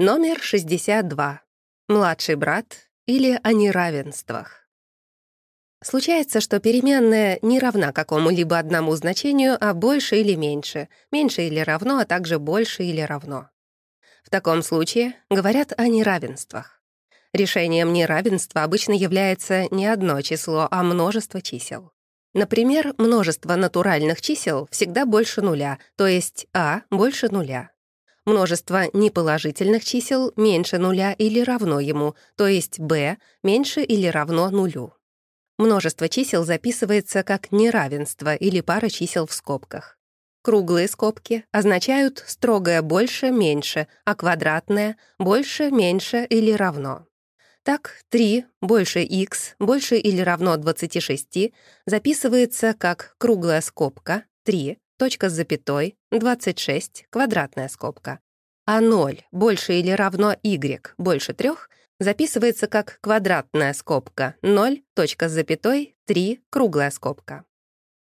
Номер 62. Младший брат или о неравенствах. Случается, что переменная не равна какому-либо одному значению, а больше или меньше, меньше или равно, а также больше или равно. В таком случае говорят о неравенствах. Решением неравенства обычно является не одно число, а множество чисел. Например, множество натуральных чисел всегда больше нуля, то есть а больше нуля. Множество неположительных чисел меньше нуля или равно ему, то есть b меньше или равно нулю. Множество чисел записывается как неравенство или пара чисел в скобках. Круглые скобки означают строгое больше-меньше, а квадратное — больше, меньше или равно. Так, 3 больше x больше или равно 26 записывается как круглая скобка 3, точка с запятой, 26, квадратная скобка. А 0 больше или равно y больше 3 записывается как квадратная скобка 0, точка с запятой, 3, круглая скобка.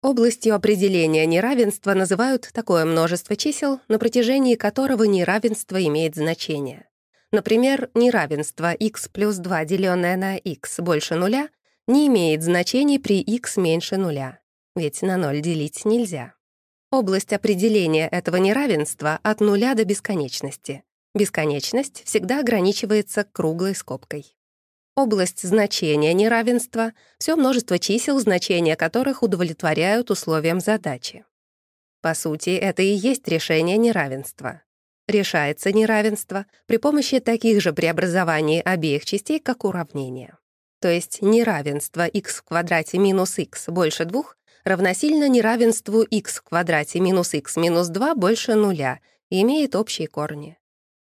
Областью определения неравенства называют такое множество чисел, на протяжении которого неравенство имеет значение. Например, неравенство x плюс 2, деленное на x больше нуля, не имеет значений при x меньше нуля, ведь на 0 делить нельзя. Область определения этого неравенства от нуля до бесконечности. Бесконечность всегда ограничивается круглой скобкой. Область значения неравенства — все множество чисел, значения которых удовлетворяют условиям задачи. По сути, это и есть решение неравенства. Решается неравенство при помощи таких же преобразований обеих частей, как уравнение. То есть неравенство x в квадрате минус x больше двух равносильно неравенству x в квадрате минус x минус 2 больше нуля и имеет общие корни.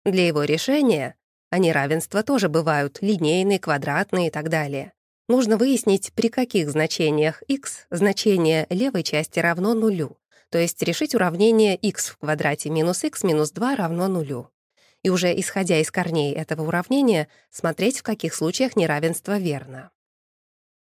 Для его решения, а неравенства тоже бывают линейные, квадратные и так далее, нужно выяснить, при каких значениях x значение левой части равно нулю, то есть решить уравнение x в квадрате минус x минус 2 равно нулю. И уже исходя из корней этого уравнения, смотреть, в каких случаях неравенство верно.